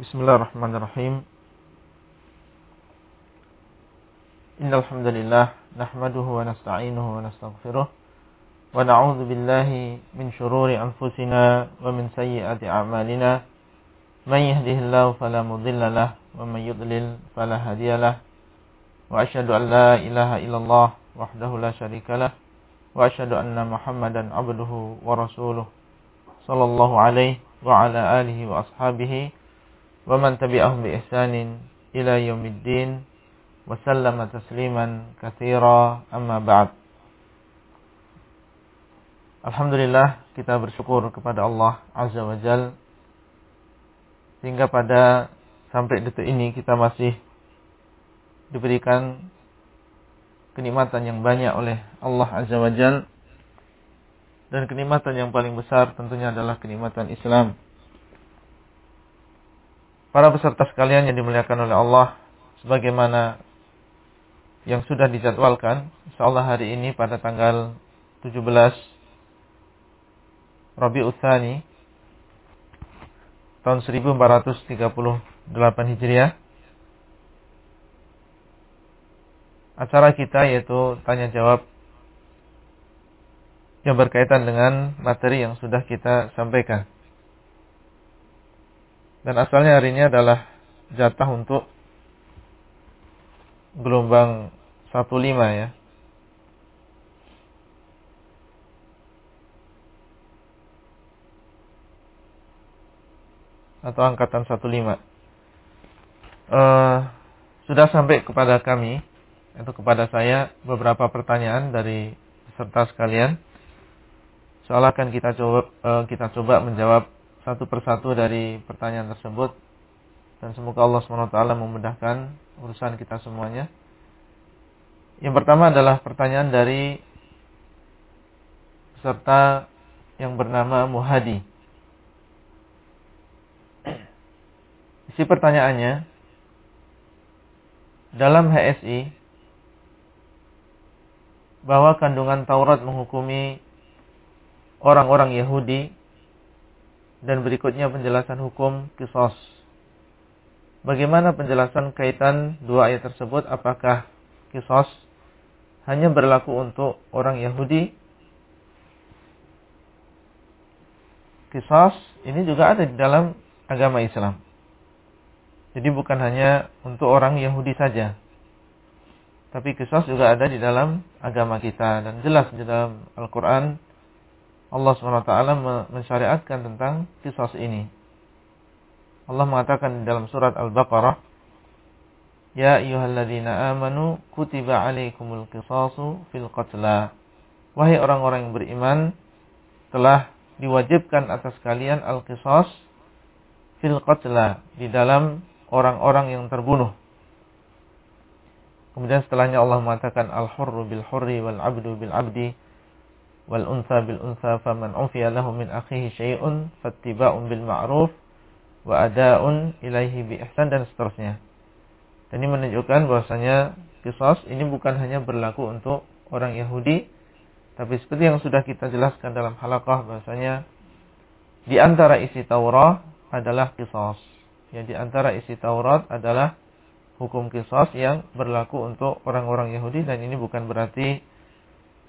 Bismillahirrahmanirrahim. Innal hamdalillah nahmaduhu wa nasta'inuhu wa nastaghfiruh wa na'udzu billahi min shururi anfusina wa min sayyiati a'malina. Man yahdihillahu fala mudilla lahu wa man yudlil fala hadiya lahu. Wa asyhadu an la ilaha illallah wahdahu la syarika lahu wa asyhadu anna Muhammadan abduhu wa rasuluh sallallahu alaihi wa ala alihi wa ashabihi wa man tabi'ahum bi ihsanin ila yaumiddin wa sallama tasliman katsira Alhamdulillah kita bersyukur kepada Allah Azza wa Jal. Sehingga pada sampai detik ini kita masih diberikan kenikmatan yang banyak oleh Allah Azza wa Jal. Dan kenikmatan yang paling besar tentunya adalah kenikmatan Islam. Para peserta sekalian yang dimuliakan oleh Allah sebagaimana yang sudah dijadwalkan insyaallah hari ini pada tanggal 17 Rabiul Tsani tahun 1438 Hijriah acara kita yaitu tanya jawab yang berkaitan dengan materi yang sudah kita sampaikan. Dan asalnya hari ini adalah jatah untuk gelombang 15 ya. Atau angkatan 15. Uh, eh, sudah sampai kepada kami atau kepada saya beberapa pertanyaan dari peserta sekalian. Soal akan kita coba uh, kita coba menjawab satu persatu dari pertanyaan tersebut dan semoga Allah SWT memudahkan urusan kita semuanya. Yang pertama adalah pertanyaan dari peserta yang bernama Muhadi. Isi pertanyaannya, dalam HSI, bahwa kandungan Taurat menghukumi orang-orang Yahudi dan berikutnya penjelasan hukum kisos. Bagaimana penjelasan kaitan dua ayat tersebut? Apakah kisos hanya berlaku untuk orang Yahudi? Kisos ini juga ada di dalam agama Islam. Jadi bukan hanya untuk orang Yahudi saja. Tapi kisos juga ada di dalam agama kita. Dan jelas di dalam Al-Quran Allah SWT mensyariatkan tentang kisos ini. Allah mengatakan dalam surat Al-Baqarah, Ya ayyuhalladzina amanu kutiba alaikumul kisasu fil qatla. Wahai orang-orang yang beriman, telah diwajibkan atas kalian al-qisas fil qatla di dalam orang-orang yang terbunuh. Kemudian setelahnya Allah mengatakan al-hurru bil hurri wal 'abdu bil 'abdi wal unsa bil unsa faman ufiya lahu min akhihi syai'un fattiba'un bil ma'ruf wa ada'un ilaihi bi ihsan dan seterusnya. Dan ini menunjukkan bahwasanya kisos ini bukan hanya berlaku untuk orang Yahudi tapi seperti yang sudah kita jelaskan dalam halaqah bahwasanya di antara isi Taurat adalah kisos. Ya di antara isi Taurat adalah hukum kisos yang berlaku untuk orang-orang Yahudi dan ini bukan berarti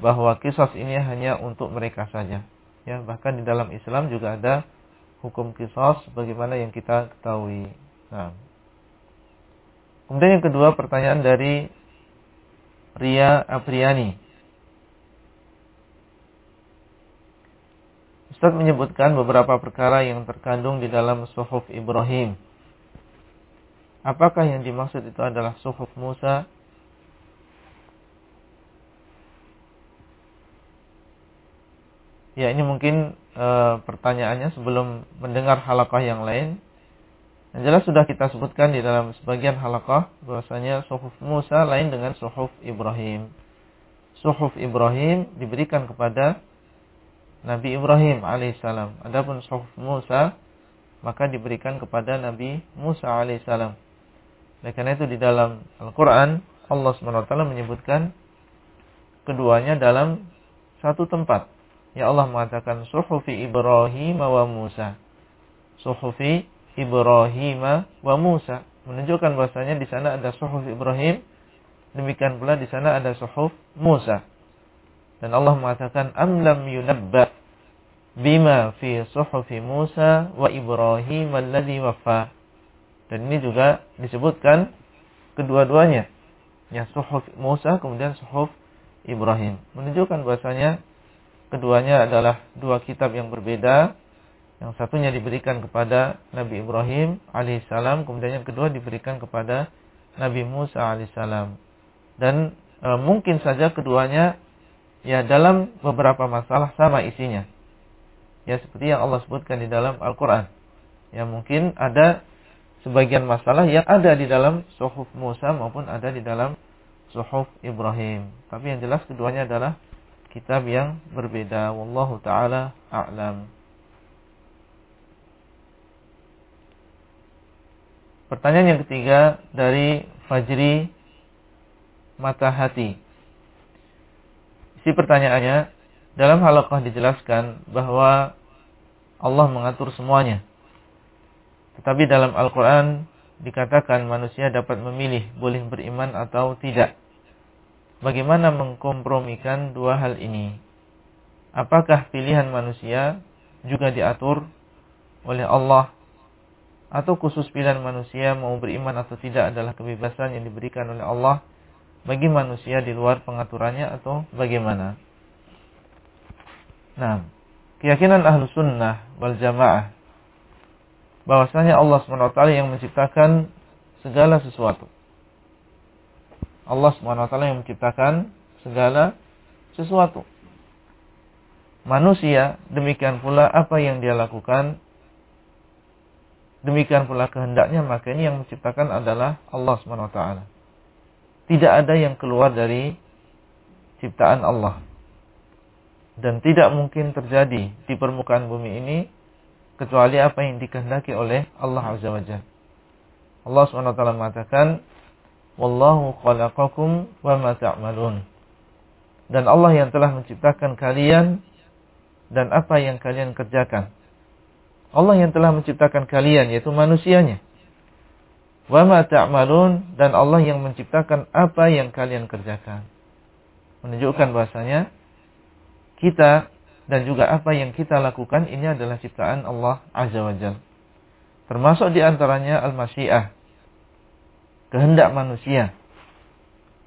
bahwa kisos ini hanya untuk mereka saja. Ya, bahkan di dalam Islam juga ada hukum kisos bagaimana yang kita ketahui. Nah. Kemudian yang kedua pertanyaan dari Ria Apriani. Ustaz menyebutkan beberapa perkara yang terkandung di dalam Suhuf Ibrahim. Apakah yang dimaksud itu adalah Suhuf Musa Ya ini mungkin e, pertanyaannya sebelum mendengar halakah yang lain. Yang jelas sudah kita sebutkan di dalam sebagian halakah bahwasanya suhuf Musa lain dengan suhuf Ibrahim. Suhuf Ibrahim diberikan kepada Nabi Ibrahim alaihissalam. Adapun suhuf Musa maka diberikan kepada Nabi Musa alaihissalam. Oleh karena itu di dalam Al-Quran Allah SWT menyebutkan keduanya dalam satu tempat Ya Allah mengatakan suhufi Ibrahim wa Musa. Suhufi Ibrahim wa Musa. Menunjukkan bahasanya di sana ada suhuf Ibrahim, demikian pula di sana ada suhuf Musa. Dan Allah mengatakan am lam yunabba bima fi suhufi Musa wa Ibrahim alladhi waffa. Dan ini juga disebutkan kedua-duanya. Ya suhuf Musa kemudian suhuf Ibrahim. Menunjukkan bahasanya keduanya adalah dua kitab yang berbeda. Yang satunya diberikan kepada Nabi Ibrahim alaihissalam, kemudian yang kedua diberikan kepada Nabi Musa alaihissalam. Dan e, mungkin saja keduanya ya dalam beberapa masalah sama isinya. Ya seperti yang Allah sebutkan di dalam Al-Qur'an. Ya mungkin ada sebagian masalah yang ada di dalam suhuf Musa maupun ada di dalam suhuf Ibrahim. Tapi yang jelas keduanya adalah kitab yang berbeda. Wallahu taala a'lam. Pertanyaan yang ketiga dari Fajri Mata Hati. Si pertanyaannya, dalam halaqah dijelaskan bahwa Allah mengatur semuanya. Tetapi dalam Al-Quran dikatakan manusia dapat memilih boleh beriman atau tidak. Bagaimana mengkompromikan dua hal ini? Apakah pilihan manusia juga diatur oleh Allah atau khusus pilihan manusia mau beriman atau tidak adalah kebebasan yang diberikan oleh Allah bagi manusia di luar pengaturannya atau bagaimana? Nah, keyakinan ahlu sunnah wal jamaah bahwasanya Allah SWT yang menciptakan segala sesuatu. Allah SWT yang menciptakan segala sesuatu. Manusia demikian pula apa yang dia lakukan demikian pula kehendaknya maka ini yang menciptakan adalah Allah SWT. Tidak ada yang keluar dari ciptaan Allah. Dan tidak mungkin terjadi di permukaan bumi ini kecuali apa yang dikehendaki oleh Allah Azza wa Jalla. Allah SWT mengatakan, Wallahu khalaqakum wa ma ta'malun. Dan Allah yang telah menciptakan kalian dan apa yang kalian kerjakan. Allah yang telah menciptakan kalian yaitu manusianya wa ma ta'malun dan Allah yang menciptakan apa yang kalian kerjakan. Menunjukkan bahasanya kita dan juga apa yang kita lakukan ini adalah ciptaan Allah Azza wa Jal. Termasuk di antaranya al-masyiah kehendak manusia.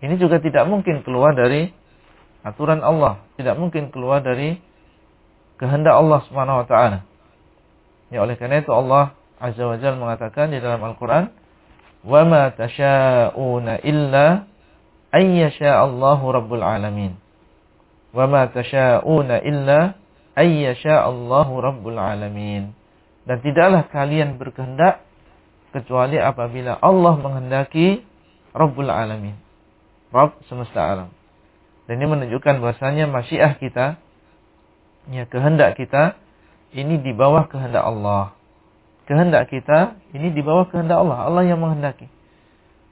Ini juga tidak mungkin keluar dari aturan Allah, tidak mungkin keluar dari kehendak Allah Subhanahu wa taala. Ya oleh karena itu Allah Azza wa Jalla mengatakan di dalam Al-Qur'an, "Wa ma tasyauna illa an yasha'allahu rabbul alamin." Wa ma tasyauna illa an yasha'allahu rabbul alamin. Dan tidaklah kalian berkehendak kecuali apabila Allah menghendaki Rabbul Alamin. Rabb semesta alam. Dan ini menunjukkan bahasanya masyiah kita, ya kehendak kita, ini di bawah kehendak Allah kehendak kita ini di bawah kehendak Allah. Allah yang menghendaki.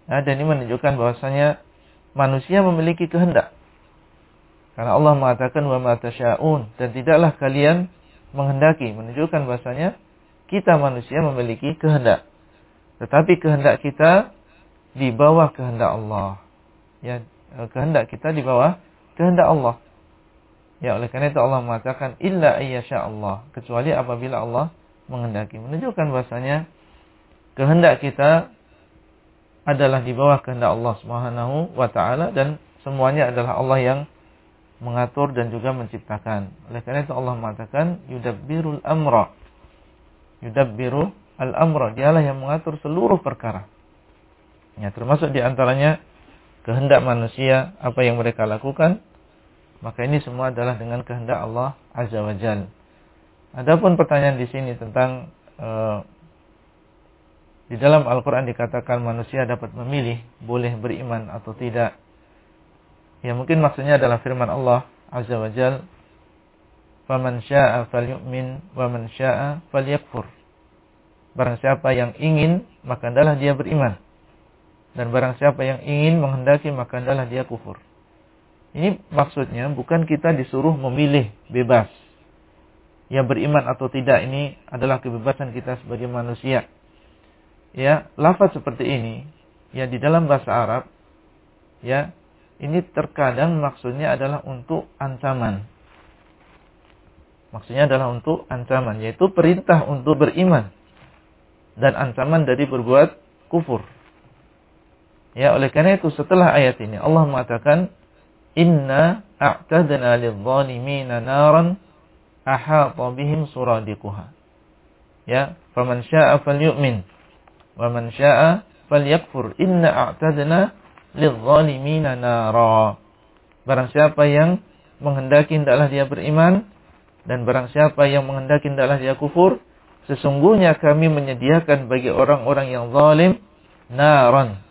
Nah, dan ini menunjukkan bahwasanya manusia memiliki kehendak. Karena Allah mengatakan wa ma dan tidaklah kalian menghendaki menunjukkan bahwasanya kita manusia memiliki kehendak. Tetapi kehendak kita di bawah kehendak Allah. Ya, kehendak kita di bawah kehendak Allah. Ya, oleh karena itu Allah mengatakan illa ayyasha Allah, kecuali apabila Allah menghendaki. Menunjukkan bahasanya kehendak kita adalah di bawah kehendak Allah Subhanahu wa taala dan semuanya adalah Allah yang mengatur dan juga menciptakan. Oleh karena itu Allah mengatakan yudabbirul amra. Yudabbiru al-amra. Dialah yang mengatur seluruh perkara. Ya, termasuk di antaranya kehendak manusia, apa yang mereka lakukan, maka ini semua adalah dengan kehendak Allah Azza wa Jalla. Adapun pertanyaan di sini tentang uh, di dalam Al-Quran dikatakan manusia dapat memilih boleh beriman atau tidak. Ya mungkin maksudnya adalah firman Allah Azza wa Jal. Sya'a falyu'min wa man sya'a falyakfur. Barang siapa yang ingin maka adalah dia beriman. Dan barang siapa yang ingin menghendaki maka adalah dia kufur. Ini maksudnya bukan kita disuruh memilih bebas ya beriman atau tidak ini adalah kebebasan kita sebagai manusia. ya lafaz seperti ini ya di dalam bahasa Arab ya ini terkadang maksudnya adalah untuk ancaman. Maksudnya adalah untuk ancaman yaitu perintah untuk beriman dan ancaman dari berbuat kufur. Ya, oleh karena itu setelah ayat ini Allah mengatakan inna a'tadna lidh-dhalimina naran ahata bihim suradiquha. Ya, faman syaa'a falyu'min wa man syaa'a falyakfur. Inna a'tadna lidh-dhalimina nara. Barang siapa yang menghendaki hendaklah dia beriman dan barang siapa yang menghendaki hendaklah dia kufur, sesungguhnya kami menyediakan bagi orang-orang yang zalim naran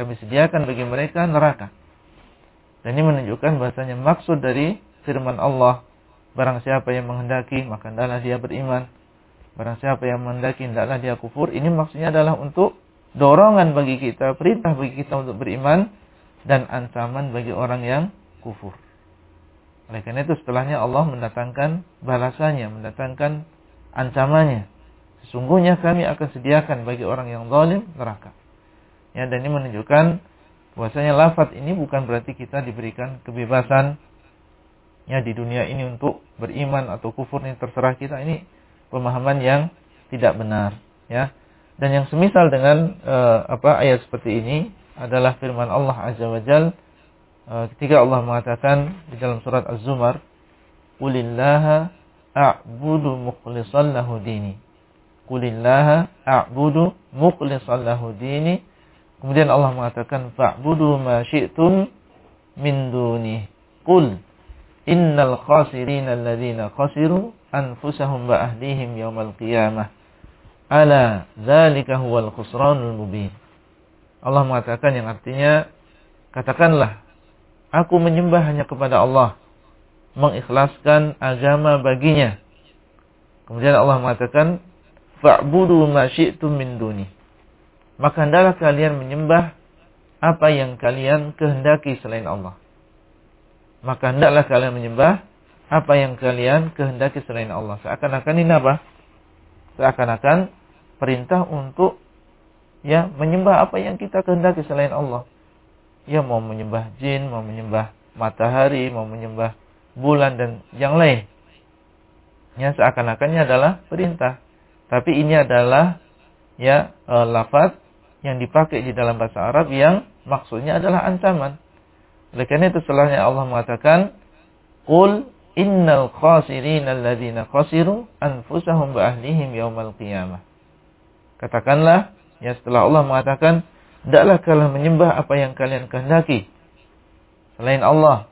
kami sediakan bagi mereka neraka. Dan ini menunjukkan bahasanya maksud dari firman Allah, barang siapa yang menghendaki maka hendaklah dia beriman. Barang siapa yang menghendaki hendaklah dia kufur. Ini maksudnya adalah untuk dorongan bagi kita, perintah bagi kita untuk beriman dan ancaman bagi orang yang kufur. Oleh karena itu setelahnya Allah mendatangkan balasannya, mendatangkan ancamannya. Sesungguhnya kami akan sediakan bagi orang yang zalim neraka. Ya, dan ini menunjukkan bahwasanya lafaz ini bukan berarti kita diberikan kebebasan ya di dunia ini untuk beriman atau kufur ini terserah kita ini pemahaman yang tidak benar ya. Dan yang semisal dengan uh, apa ayat seperti ini adalah firman Allah Azza wa uh, ketika Allah mengatakan di dalam surat Az-Zumar Qulillaha a'budu mukhlishan lahu dini Qulillaha a'budu mukhlishan lahu dini Kemudian Allah mengatakan fa'budu ma syi'tum min duni. Qul innal khasirina alladhina khasiru anfusahum wa ahlihim yawmal qiyamah. Ala dzalika huwal khusranul mubin. Allah mengatakan yang artinya katakanlah aku menyembah hanya kepada Allah mengikhlaskan agama baginya. Kemudian Allah mengatakan fa'budu ma syi'tum min duni maka hendaklah kalian menyembah apa yang kalian kehendaki selain Allah. Maka hendaklah kalian menyembah apa yang kalian kehendaki selain Allah. Seakan-akan ini apa? Seakan-akan perintah untuk ya menyembah apa yang kita kehendaki selain Allah. Ya mau menyembah jin, mau menyembah matahari, mau menyembah bulan dan yang lain. Ya seakan-akannya adalah perintah. Tapi ini adalah ya e, lafaz yang dipakai di dalam bahasa Arab yang maksudnya adalah ancaman. Oleh karena itu setelahnya Allah mengatakan, Qul innal khasirin alladzina khasiru anfusahum wa ahlihim yaumal qiyamah. Katakanlah, ya setelah Allah mengatakan, Tidaklah kalian menyembah apa yang kalian kehendaki. Selain Allah.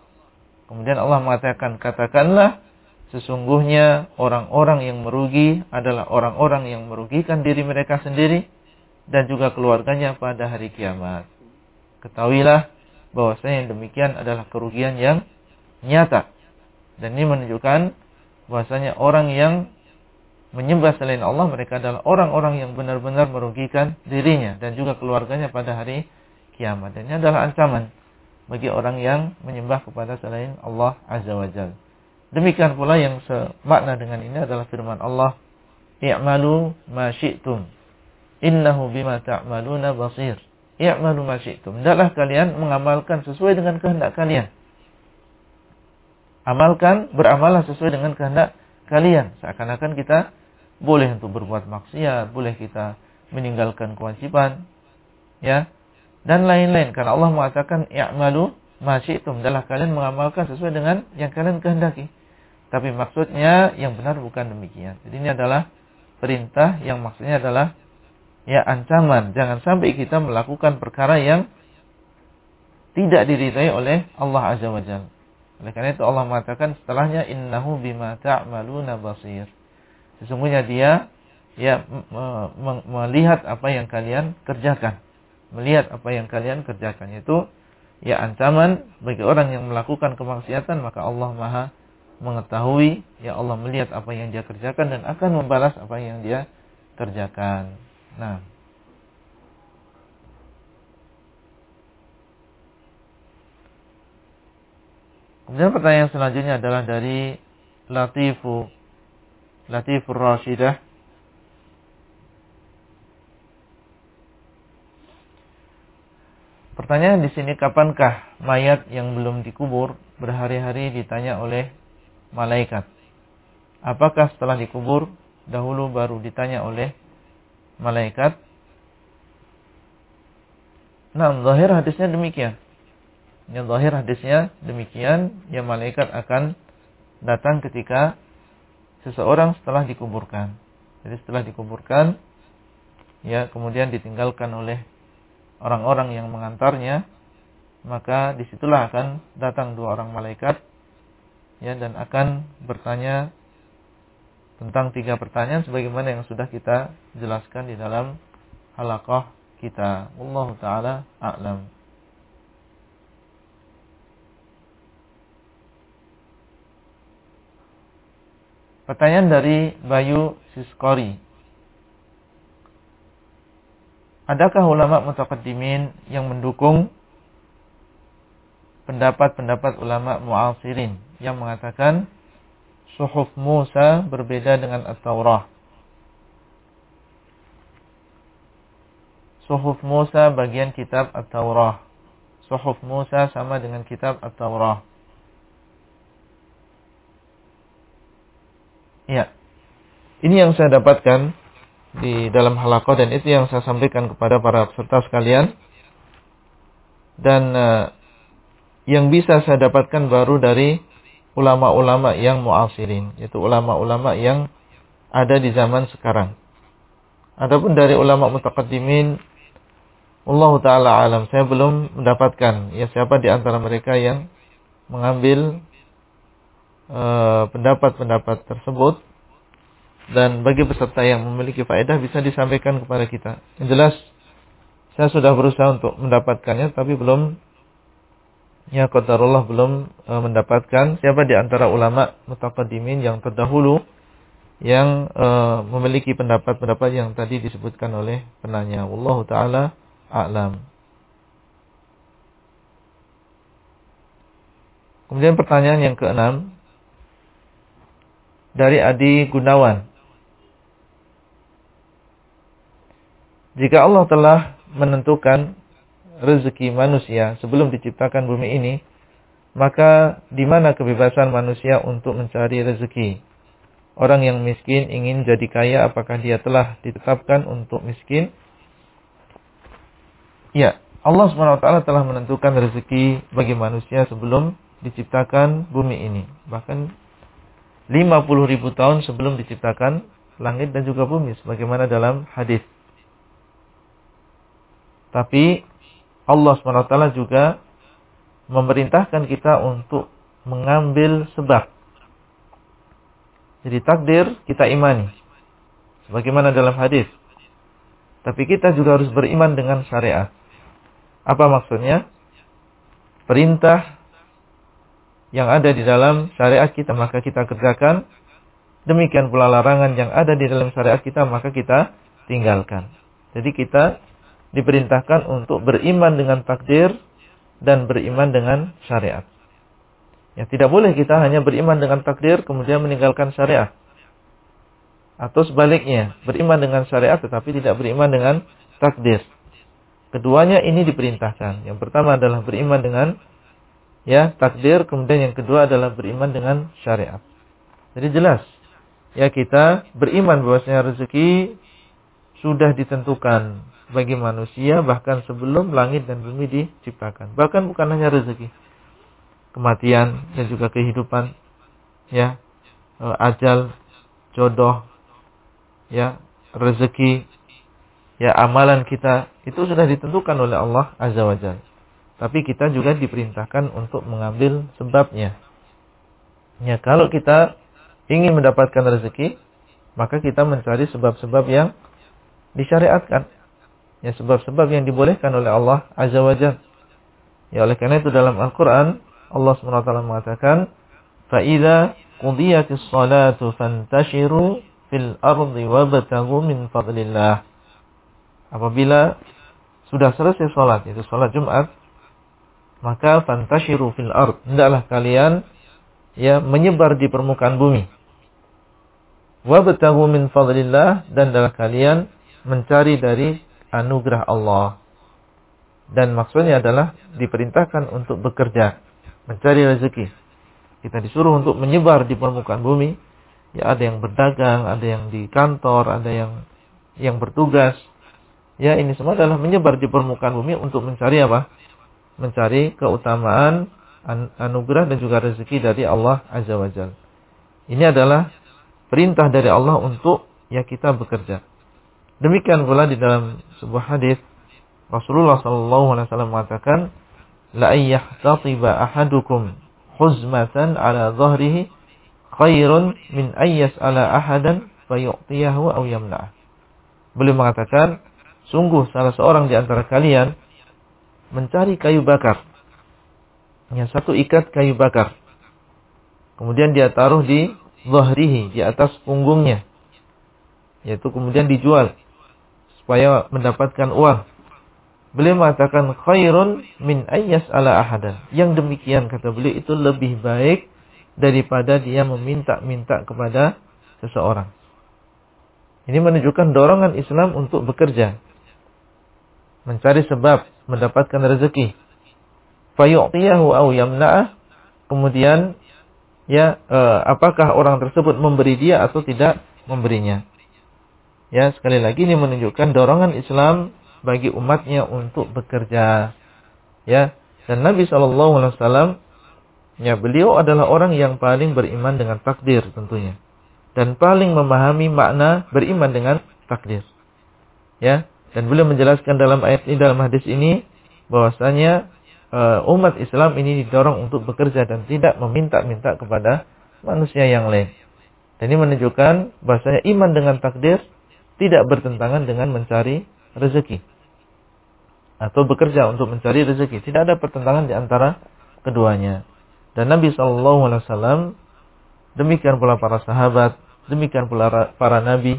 Kemudian Allah mengatakan, katakanlah, sesungguhnya orang-orang yang merugi adalah orang-orang yang merugikan diri mereka sendiri dan juga keluarganya pada hari kiamat. Ketahuilah bahwasanya yang demikian adalah kerugian yang nyata. Dan ini menunjukkan bahwasanya orang yang menyembah selain Allah mereka adalah orang-orang yang benar-benar merugikan dirinya dan juga keluarganya pada hari kiamat. Dan ini adalah ancaman bagi orang yang menyembah kepada selain Allah Azza wa Jal. Demikian pula yang semakna dengan ini adalah firman Allah, "I'malu ma syi'tum." Innahu bima ta'maluna basir. I'malu ma syi'tum. Hendaklah kalian mengamalkan sesuai dengan kehendak kalian. Amalkan, beramalah sesuai dengan kehendak kalian. Seakan-akan kita boleh untuk berbuat maksiat, boleh kita meninggalkan kewajiban, ya, dan lain-lain. Karena Allah mengatakan i'malu ma syi'tum. Hendaklah kalian mengamalkan sesuai dengan yang kalian kehendaki. Tapi maksudnya yang benar bukan demikian. Jadi ini adalah perintah yang maksudnya adalah ya ancaman jangan sampai kita melakukan perkara yang tidak diridhai oleh Allah Azza wa Jalla. Oleh karena itu Allah mengatakan setelahnya innahu bima ta'maluna basir. Sesungguhnya dia ya melihat apa yang kalian kerjakan. Melihat apa yang kalian kerjakan itu ya ancaman bagi orang yang melakukan kemaksiatan maka Allah Maha mengetahui ya Allah melihat apa yang dia kerjakan dan akan membalas apa yang dia kerjakan. Nah. Kemudian pertanyaan selanjutnya adalah dari Latifu Latifur Rashidah Pertanyaan di sini kapankah mayat yang belum dikubur berhari-hari ditanya oleh malaikat? Apakah setelah dikubur dahulu baru ditanya oleh malaikat? Nah, zahir hadisnya demikian. Yang zahir hadisnya demikian, ya malaikat akan datang ketika seseorang setelah dikuburkan. Jadi setelah dikuburkan, ya kemudian ditinggalkan oleh orang-orang yang mengantarnya, maka di situlah akan datang dua orang malaikat ya dan akan bertanya tentang tiga pertanyaan sebagaimana yang sudah kita jelaskan di dalam halaqah kita. Allah taala a'lam. Pertanyaan dari Bayu Siskori. Adakah ulama mutaqaddimin yang mendukung pendapat-pendapat ulama mu'asirin yang mengatakan suhuf Musa berbeda dengan At-Taurah? Suhuf Musa bagian kitab At-Taurah. Suhuf Musa sama dengan kitab At-Taurah. Ya. Ini yang saya dapatkan di dalam halakoh dan itu yang saya sampaikan kepada para peserta sekalian. Dan uh, yang bisa saya dapatkan baru dari ulama-ulama yang muasirin, yaitu ulama-ulama yang ada di zaman sekarang. Adapun dari ulama mutaqaddimin Allah taala alam, saya belum mendapatkan ya siapa di antara mereka yang mengambil eh, pendapat-pendapat uh, tersebut dan bagi peserta yang memiliki faedah bisa disampaikan kepada kita. Yang jelas saya sudah berusaha untuk mendapatkannya tapi belum ya qadarullah belum e, mendapatkan siapa di antara ulama mutaqaddimin yang terdahulu yang e, memiliki pendapat-pendapat yang tadi disebutkan oleh penanya. Wallahu taala a'lam. Kemudian pertanyaan yang keenam dari Adi Gunawan. Jika Allah telah menentukan rezeki manusia sebelum diciptakan bumi ini, maka di mana kebebasan manusia untuk mencari rezeki? Orang yang miskin ingin jadi kaya, apakah dia telah ditetapkan untuk miskin? Ya, Allah SWT telah menentukan rezeki bagi manusia sebelum diciptakan bumi ini. Bahkan 50 ribu tahun sebelum diciptakan langit dan juga bumi. Sebagaimana dalam hadis. Tapi Allah SWT juga memerintahkan kita untuk mengambil sebab. Jadi takdir kita imani. Sebagaimana dalam hadis. Tapi kita juga harus beriman dengan syariat. Apa maksudnya? Perintah yang ada di dalam syariat kita maka kita kerjakan. Demikian pula larangan yang ada di dalam syariat kita maka kita tinggalkan. Jadi kita diperintahkan untuk beriman dengan takdir dan beriman dengan syariat. Ya, tidak boleh kita hanya beriman dengan takdir kemudian meninggalkan syariat. Atau sebaliknya, beriman dengan syariat tetapi tidak beriman dengan takdir. Keduanya ini diperintahkan. Yang pertama adalah beriman dengan ya takdir, kemudian yang kedua adalah beriman dengan syariat. Jadi jelas ya kita beriman bahwasanya rezeki sudah ditentukan bagi manusia bahkan sebelum langit dan bumi diciptakan. Bahkan bukan hanya rezeki. Kematian dan juga kehidupan. Ya. E, ajal, jodoh, ya, rezeki, ya amalan kita itu sudah ditentukan oleh Allah Azza wa Jalla. Tapi kita juga diperintahkan untuk mengambil sebabnya. Ya, kalau kita ingin mendapatkan rezeki, maka kita mencari sebab-sebab yang disyariatkan ya sebab-sebab yang dibolehkan oleh Allah Azza wa. Ya oleh karena itu dalam Al-Qur'an Allah SWT mengatakan, "Fa idza qudiyatis salatu fantashiru fil ardi wabtaghu min fadlillah." Apabila sudah selesai salat, itu salat Jumat, maka fantashiru fil ard. Hendaklah kalian ya menyebar di permukaan bumi. Wabtaghu min fadlillah dan adalah kalian mencari dari anugerah Allah. Dan maksudnya adalah diperintahkan untuk bekerja, mencari rezeki. Kita disuruh untuk menyebar di permukaan bumi. Ya ada yang berdagang, ada yang di kantor, ada yang yang bertugas. Ya ini semua adalah menyebar di permukaan bumi untuk mencari apa? Mencari keutamaan, anugerah dan juga rezeki dari Allah Azza wa Jalla. Ini adalah perintah dari Allah untuk ya kita bekerja. Demikian pula di dalam sebuah hadis Rasulullah sallallahu alaihi wasallam mengatakan la ayyahtatiba ahadukum huzmatan ala dhahrihi khairun min ayyas ala ahadan fayu'tiyahu aw yamna'ah. Beliau mengatakan, sungguh salah seorang di antara kalian mencari kayu bakar. Yang satu ikat kayu bakar. Kemudian dia taruh di zahrihi, di atas punggungnya. Yaitu kemudian dijual supaya mendapatkan uang. Beliau mengatakan khairun min ayyas ala ahadan. Yang demikian kata beliau itu lebih baik daripada dia meminta-minta kepada seseorang. Ini menunjukkan dorongan Islam untuk bekerja. Mencari sebab mendapatkan rezeki. Fayu'tiyahu aw yamna'ah. Kemudian ya eh, apakah orang tersebut memberi dia atau tidak memberinya. Ya, sekali lagi ini menunjukkan dorongan Islam bagi umatnya untuk bekerja. Ya, dan Nabi Shallallahu Alaihi Wasallam, ya beliau adalah orang yang paling beriman dengan takdir tentunya, dan paling memahami makna beriman dengan takdir. Ya, dan beliau menjelaskan dalam ayat ini dalam hadis ini bahwasanya uh, umat Islam ini didorong untuk bekerja dan tidak meminta-minta kepada manusia yang lain. Dan ini menunjukkan bahwasanya iman dengan takdir tidak bertentangan dengan mencari rezeki atau bekerja untuk mencari rezeki. Tidak ada pertentangan di antara keduanya. Dan Nabi Shallallahu Alaihi Wasallam demikian pula para sahabat, demikian pula para nabi,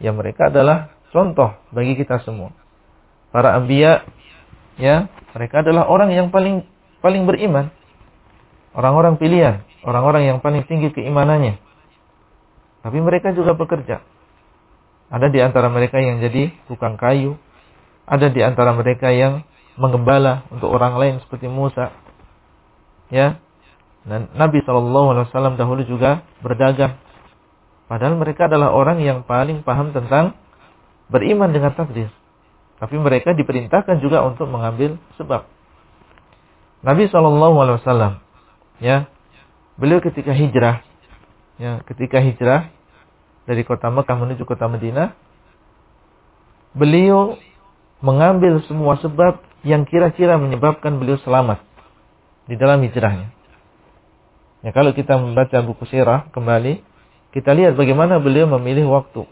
yang mereka adalah contoh bagi kita semua. Para ambia, ya, mereka adalah orang yang paling paling beriman, orang-orang pilihan, orang-orang yang paling tinggi keimanannya. Tapi mereka juga bekerja. Ada di antara mereka yang jadi tukang kayu. Ada di antara mereka yang menggembala untuk orang lain seperti Musa. Ya. Dan Nabi SAW dahulu juga berdagang. Padahal mereka adalah orang yang paling paham tentang beriman dengan takdir. Tapi mereka diperintahkan juga untuk mengambil sebab. Nabi SAW, ya, beliau ketika hijrah, ya, ketika hijrah dari kota Mekah menuju kota Madinah, beliau mengambil semua sebab yang kira-kira menyebabkan beliau selamat di dalam hijrahnya. Ya, kalau kita membaca buku sirah kembali, kita lihat bagaimana beliau memilih waktu.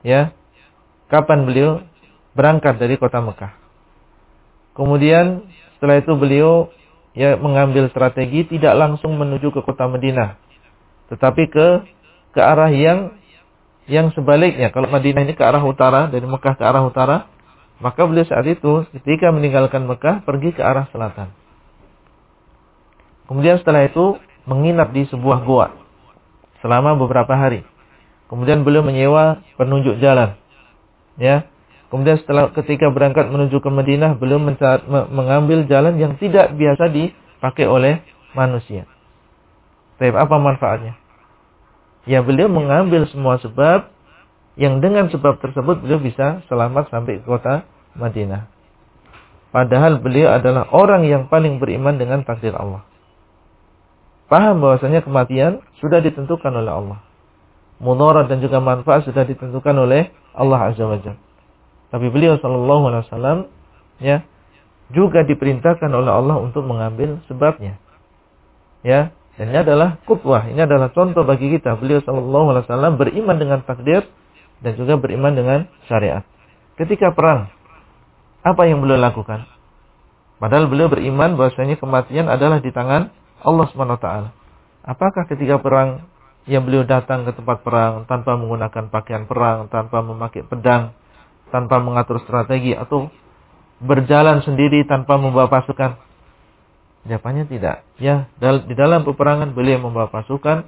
Ya, kapan beliau berangkat dari kota Mekah. Kemudian setelah itu beliau ya mengambil strategi tidak langsung menuju ke kota Madinah, tetapi ke ke arah yang yang sebaliknya. Kalau Madinah ini ke arah utara, dari Mekah ke arah utara, maka beliau saat itu ketika meninggalkan Mekah pergi ke arah selatan. Kemudian setelah itu menginap di sebuah gua selama beberapa hari. Kemudian beliau menyewa penunjuk jalan. Ya. Kemudian setelah ketika berangkat menuju ke Madinah, beliau mengambil jalan yang tidak biasa dipakai oleh manusia. Tapi apa manfaatnya? Ya beliau mengambil semua sebab yang dengan sebab tersebut beliau bisa selamat sampai ke kota Madinah. Padahal beliau adalah orang yang paling beriman dengan takdir Allah. Paham bahwasanya kematian sudah ditentukan oleh Allah. Mudarat dan juga manfaat sudah ditentukan oleh Allah Azza wa Jalla. Tapi beliau sallallahu alaihi wasallam ya juga diperintahkan oleh Allah untuk mengambil sebabnya. Ya, dan ini adalah kutwah, ini adalah contoh bagi kita. Beliau sallallahu alaihi wasallam beriman dengan takdir dan juga beriman dengan syariat. Ketika perang, apa yang beliau lakukan? Padahal beliau beriman bahwasanya kematian adalah di tangan Allah Subhanahu taala. Apakah ketika perang yang beliau datang ke tempat perang tanpa menggunakan pakaian perang, tanpa memakai pedang, tanpa mengatur strategi atau berjalan sendiri tanpa membawa pasukan? Jawabannya tidak. Ya, di dalam peperangan beliau membawa pasukan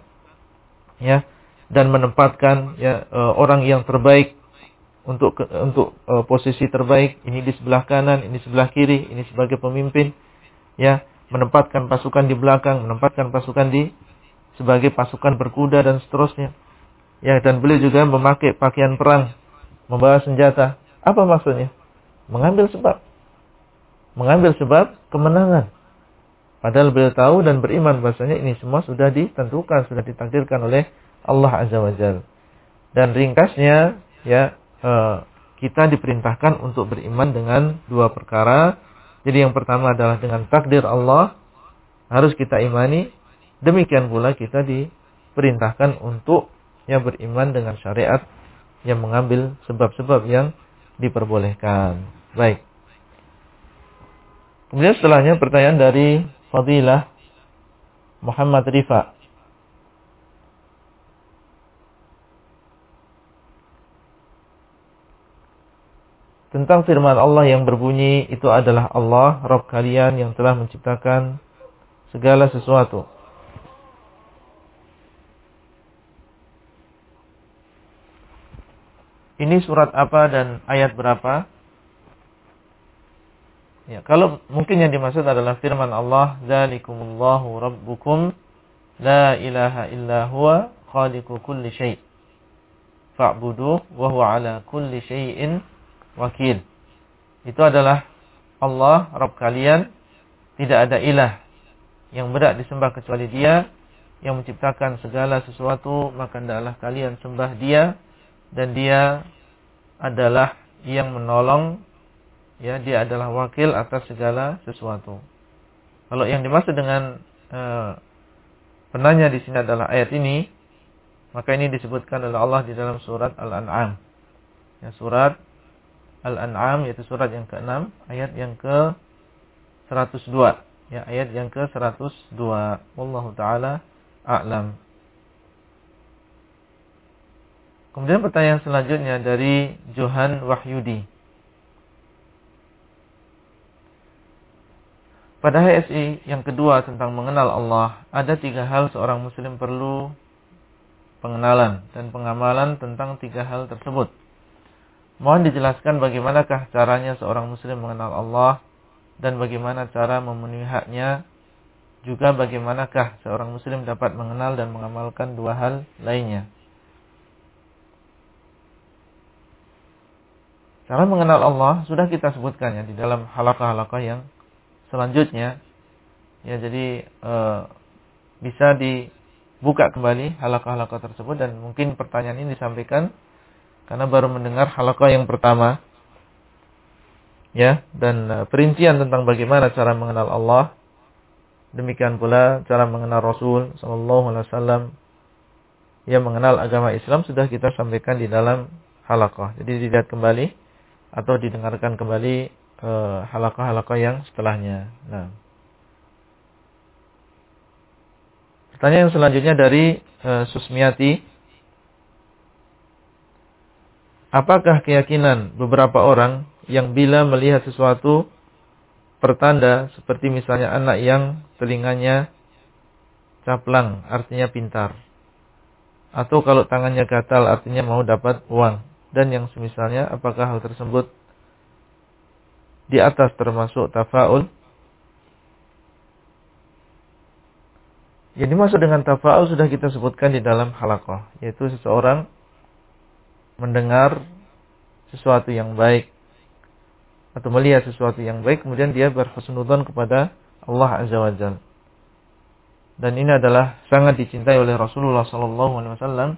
ya dan menempatkan ya e, orang yang terbaik untuk untuk uh, posisi terbaik, ini di sebelah kanan, ini sebelah kiri, ini sebagai pemimpin, ya, menempatkan pasukan di belakang, menempatkan pasukan di sebagai pasukan berkuda dan seterusnya. Ya, dan beliau juga memakai pakaian perang, membawa senjata. Apa maksudnya? Mengambil sebab. Mengambil sebab kemenangan. Padahal beliau tahu dan beriman bahasanya ini semua sudah ditentukan, sudah ditakdirkan oleh Allah Azza wa Jalla. Dan ringkasnya, ya, Eh, kita diperintahkan untuk beriman dengan dua perkara. Jadi yang pertama adalah dengan takdir Allah harus kita imani. Demikian pula kita diperintahkan untuk yang beriman dengan syariat yang mengambil sebab-sebab yang diperbolehkan. Baik. Kemudian setelahnya pertanyaan dari Fadilah Muhammad Rifa. tentang firman Allah yang berbunyi itu adalah Allah Rabb kalian yang telah menciptakan segala sesuatu. Ini surat apa dan ayat berapa? Ya, kalau mungkin yang dimaksud adalah firman Allah, "Dzalikumullahu rabbukum la ilaha illa huwa khaliqu kulli syai'. Fa'buduhu wa huwa ala kulli syai'in wakil. Itu adalah Allah, Rabb kalian. Tidak ada ilah yang berat disembah kecuali dia. Yang menciptakan segala sesuatu. Maka adalah kalian sembah dia. Dan dia adalah yang menolong. Ya, dia adalah wakil atas segala sesuatu. Kalau yang dimaksud dengan uh, penanya di sini adalah ayat ini, maka ini disebutkan oleh Allah di dalam surat Al-An'am. Ya, surat Al-An'am yaitu surat yang ke-6 ayat yang ke-102 ya ayat yang ke-102 wallahu taala a'lam Kemudian pertanyaan selanjutnya dari Johan Wahyudi Pada HSI yang kedua tentang mengenal Allah, ada tiga hal seorang muslim perlu pengenalan dan pengamalan tentang tiga hal tersebut. Mohon dijelaskan bagaimanakah caranya seorang muslim mengenal Allah dan bagaimana cara memenuhi haknya juga bagaimanakah seorang muslim dapat mengenal dan mengamalkan dua hal lainnya. Cara mengenal Allah sudah kita sebutkan ya di dalam halakah-halakah yang selanjutnya. Ya jadi e, bisa dibuka kembali halakah-halakah tersebut dan mungkin pertanyaan ini disampaikan karena baru mendengar halaqah yang pertama. Ya, dan uh, perincian tentang bagaimana cara mengenal Allah. Demikian pula cara mengenal Rasul sallallahu alaihi wasallam yang mengenal agama Islam sudah kita sampaikan di dalam halaqah. Jadi dilihat kembali atau didengarkan kembali uh, halaqah-halaqah yang setelahnya. Nah. Pertanyaan selanjutnya dari uh, Susmiati Apakah keyakinan beberapa orang yang bila melihat sesuatu pertanda seperti misalnya anak yang telinganya caplang artinya pintar atau kalau tangannya gatal artinya mau dapat uang dan yang semisalnya apakah hal tersebut di atas termasuk tafaul Yang dimaksud dengan tafaul sudah kita sebutkan di dalam halakoh yaitu seseorang mendengar sesuatu yang baik atau melihat sesuatu yang baik kemudian dia berhusnudzon kepada Allah Azza wa Jalla. Dan ini adalah sangat dicintai oleh Rasulullah wasallam.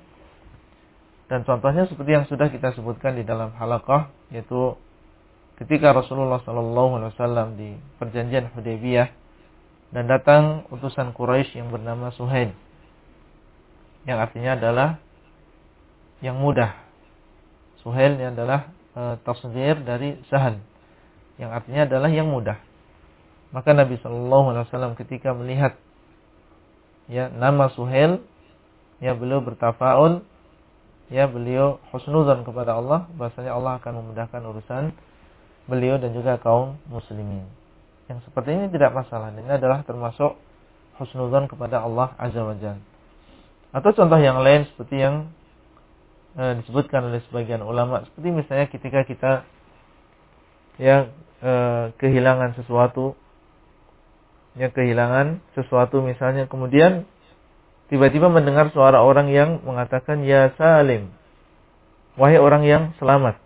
Dan contohnya seperti yang sudah kita sebutkan di dalam halaqah yaitu ketika Rasulullah sallallahu alaihi wasallam di perjanjian Hudaybiyah dan datang utusan Quraisy yang bernama Suhail yang artinya adalah yang mudah Suhail ini adalah e, tasdir dari sahal yang artinya adalah yang mudah. Maka Nabi Shallallahu Alaihi Wasallam ketika melihat ya nama Suhail, ya beliau bertafaul, ya beliau husnuzan kepada Allah, bahasanya Allah akan memudahkan urusan beliau dan juga kaum muslimin. Yang seperti ini tidak masalah. Ini adalah termasuk husnuzan kepada Allah Azza wa Jalla. Atau contoh yang lain seperti yang e, disebutkan oleh sebagian ulama seperti misalnya ketika kita yang e, kehilangan sesuatu yang kehilangan sesuatu misalnya kemudian tiba-tiba mendengar suara orang yang mengatakan ya salim wahai orang yang selamat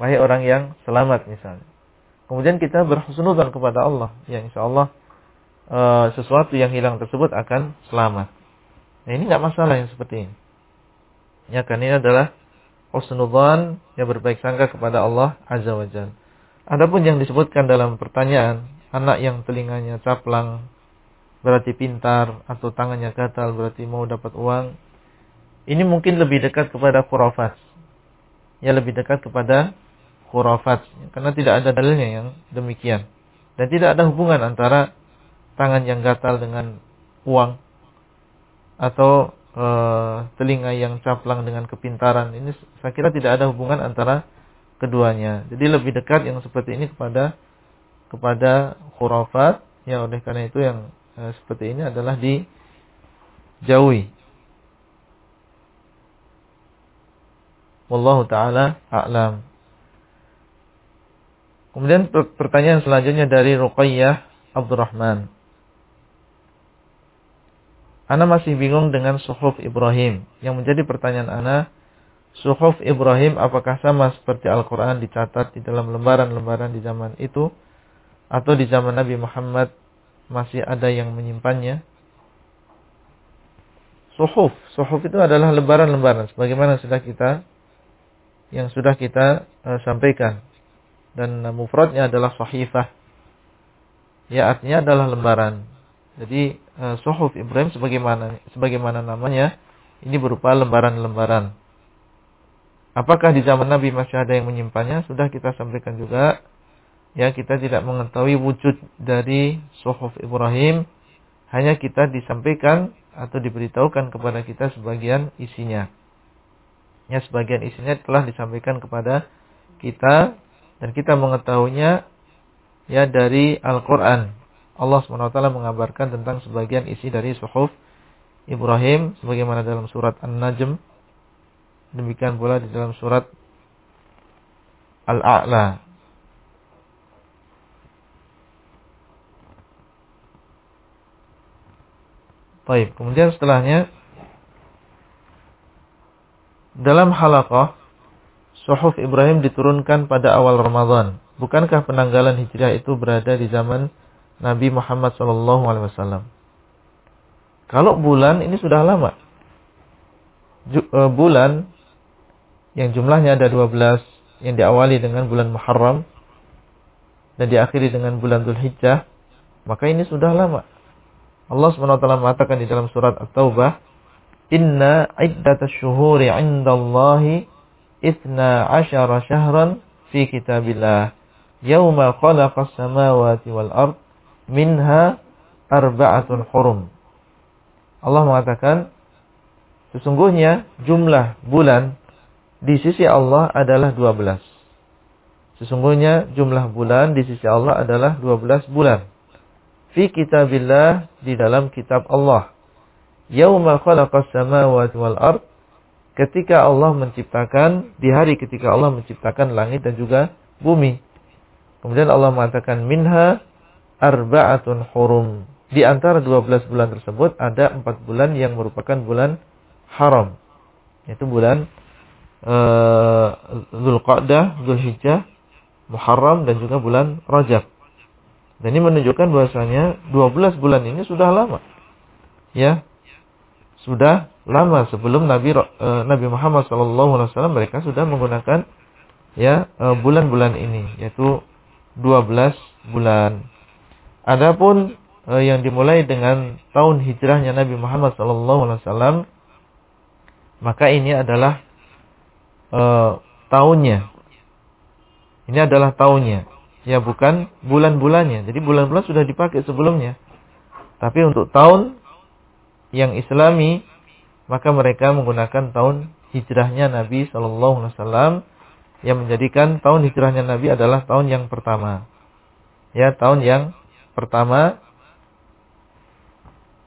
wahai orang yang selamat misalnya kemudian kita berhusnudzan kepada Allah ya insyaallah e, sesuatu yang hilang tersebut akan selamat nah ini nggak masalah yang seperti ini ya kan ini adalah husnudzan yang berbaik sangka kepada Allah azza wajalla adapun yang disebutkan dalam pertanyaan anak yang telinganya caplang berarti pintar atau tangannya gatal berarti mau dapat uang. Ini mungkin lebih dekat kepada khurafat. Ya lebih dekat kepada khurafat karena tidak ada dalilnya yang demikian. Dan tidak ada hubungan antara tangan yang gatal dengan uang atau e, telinga yang caplang dengan kepintaran. Ini saya kira tidak ada hubungan antara keduanya. Jadi lebih dekat yang seperti ini kepada kepada khurafat ya oleh karena itu yang eh, seperti ini adalah dijauhi wallahu taala a'lam kemudian pertanyaan selanjutnya dari Ruqayyah Abdurrahman Ana masih bingung dengan suhuf Ibrahim. Yang menjadi pertanyaan Ana, suhuf Ibrahim apakah sama seperti Al-Quran dicatat di dalam lembaran-lembaran di zaman itu? atau di zaman Nabi Muhammad masih ada yang menyimpannya. Suhuf, suhuf itu adalah lembaran-lembaran sebagaimana sudah kita yang sudah kita uh, sampaikan. Dan mufradnya adalah sahifah. Ya artinya adalah lembaran. Jadi uh, suhuf Ibrahim sebagaimana sebagaimana namanya ini berupa lembaran-lembaran. Apakah di zaman Nabi masih ada yang menyimpannya? Sudah kita sampaikan juga ya kita tidak mengetahui wujud dari suhuf Ibrahim hanya kita disampaikan atau diberitahukan kepada kita sebagian isinya ya sebagian isinya telah disampaikan kepada kita dan kita mengetahuinya ya dari Al-Qur'an. Allah SWT mengabarkan tentang sebagian isi dari suhuf Ibrahim sebagaimana dalam surat An-Najm. Demikian pula di dalam surat Al-A'la. Baik, kemudian setelahnya dalam halaqah Suhuf Ibrahim diturunkan pada awal Ramadan. Bukankah penanggalan hijrah itu berada di zaman Nabi Muhammad SAW? Kalau bulan ini sudah lama. Uh, bulan yang jumlahnya ada 12 yang diawali dengan bulan Muharram dan diakhiri dengan bulan Dhul Hijjah, maka ini sudah lama. Allah SWT mengatakan di dalam surat At-Taubah, Inna iddatash syuhuri indallahi ithna asyara syahran fi kitabillah. Yawma khalaqas samawati wal ard minha arba'atun hurum. Allah mengatakan, sesungguhnya jumlah bulan di sisi Allah adalah 12. Sesungguhnya jumlah bulan di sisi Allah adalah 12 bulan fi kitabillah di dalam kitab Allah. Yauma khalaqas samawati wal ard ketika Allah menciptakan di hari ketika Allah menciptakan langit dan juga bumi. Kemudian Allah mengatakan minha arba'atun hurum. Di antara 12 bulan tersebut ada 4 bulan yang merupakan bulan haram. Yaitu bulan uh, Zulqa'dah, Zulhijjah, Muharram dan juga bulan Rajab. Dan ini menunjukkan bahwasanya 12 bulan ini sudah lama. Ya. Sudah lama sebelum Nabi uh, Nabi Muhammad SAW mereka sudah menggunakan ya eh, bulan-bulan ini yaitu 12 bulan. Adapun uh, yang dimulai dengan tahun hijrahnya Nabi Muhammad SAW maka ini adalah tahunnya. Ini adalah tahunnya ya bukan bulan-bulannya. Jadi bulan-bulan sudah dipakai sebelumnya. Tapi untuk tahun yang Islami maka mereka menggunakan tahun hijrahnya Nabi Shallallahu Alaihi Wasallam yang menjadikan tahun hijrahnya Nabi adalah tahun yang pertama. Ya tahun yang pertama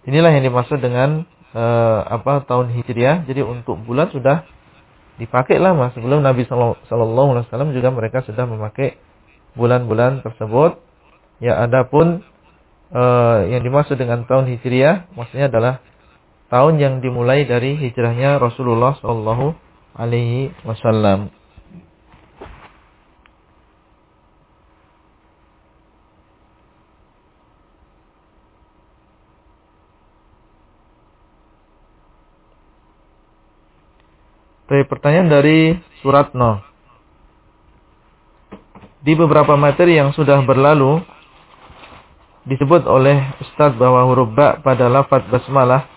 inilah yang dimaksud dengan uh, apa tahun Hijriah. Jadi untuk bulan sudah dipakai lama sebelum Nabi Shallallahu Alaihi Wasallam juga mereka sudah memakai bulan-bulan tersebut. Ya adapun uh, yang dimaksud dengan tahun Hijriah maksudnya adalah tahun yang dimulai dari hijrahnya Rasulullah Shallallahu Alaihi Wasallam. Baik, pertanyaan dari surat No. Di beberapa materi yang sudah berlalu, disebut oleh Ustadz bahwa huruf ba pada lafad basmalah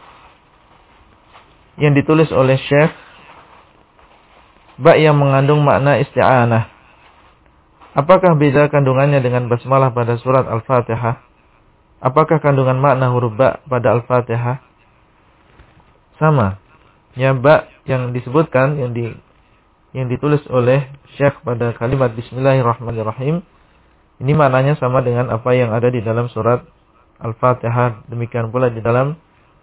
yang ditulis oleh Syekh ba yang mengandung makna isti'anah. Apakah beda kandungannya dengan basmalah pada surat Al-Fatihah? Apakah kandungan makna huruf ba pada Al-Fatihah? Sama. Ya ba yang disebutkan yang di yang ditulis oleh Syekh pada kalimat Bismillahirrahmanirrahim ini maknanya sama dengan apa yang ada di dalam surat Al-Fatihah demikian pula di dalam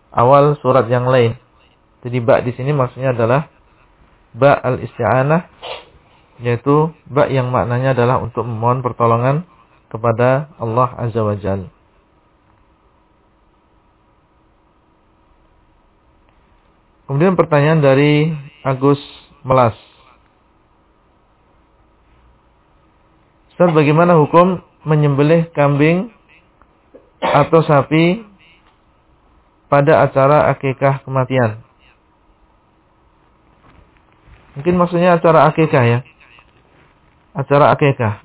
awal surat yang lain. Jadi ba di sini maksudnya adalah ba al-isti'anah yaitu ba yang maknanya adalah untuk memohon pertolongan kepada Allah Azza wa Jalla. Kemudian pertanyaan dari Agus Melas. Ustaz, bagaimana hukum menyembelih kambing atau sapi pada acara akikah kematian? Mungkin maksudnya acara akikah ya. Acara akikah.